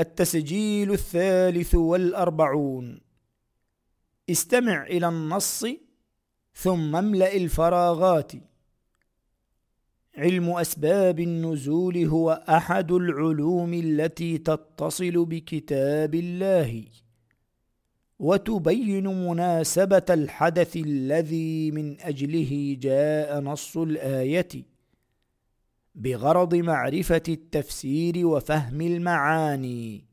التسجيل الثالث والأربعون. استمع إلى النص ثم املأ الفراغات. علم أسباب النزول هو أحد العلوم التي تتصل بكتاب الله. وتبين مناسبة الحدث الذي من أجله جاء نص الآية. بغرض معرفة التفسير وفهم المعاني.